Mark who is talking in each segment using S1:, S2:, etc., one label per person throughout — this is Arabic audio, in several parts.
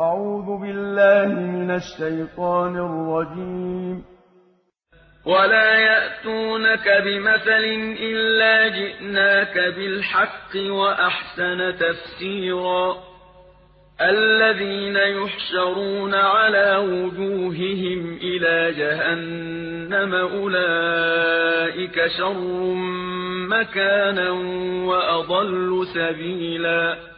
S1: أعوذ بالله من الشيطان الرجيم.
S2: ولا يأتونك بمثل إلا جئناك بالحق وأحسن تفسيرا. الذين يحشرون على وجوههم إلى جهنم أولئك شر مكانا وأضل سبيلا.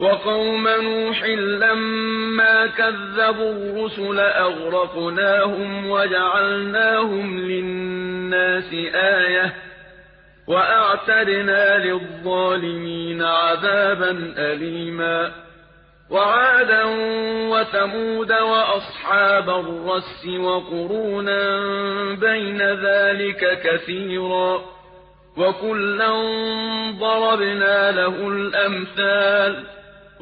S2: وقوم نوح لما كذبوا الرسل أغرقناهم وجعلناهم للناس آية وأعتدنا للظالمين عذابا أليما وعادا وثمود وأصحاب الرس وقرونا بين ذلك كثيرا وكلا ضربنا له الأمثال